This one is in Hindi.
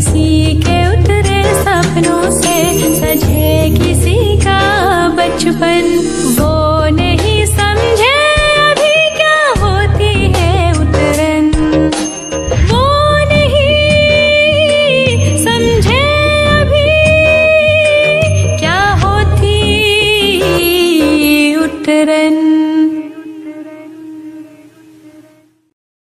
किसी के उतरे सपनों से सजे किसी का बचपन। वो नहीं समझे अभी क्या होती है उतरन। वो नहीं समझे अभी क्या होती उतरन।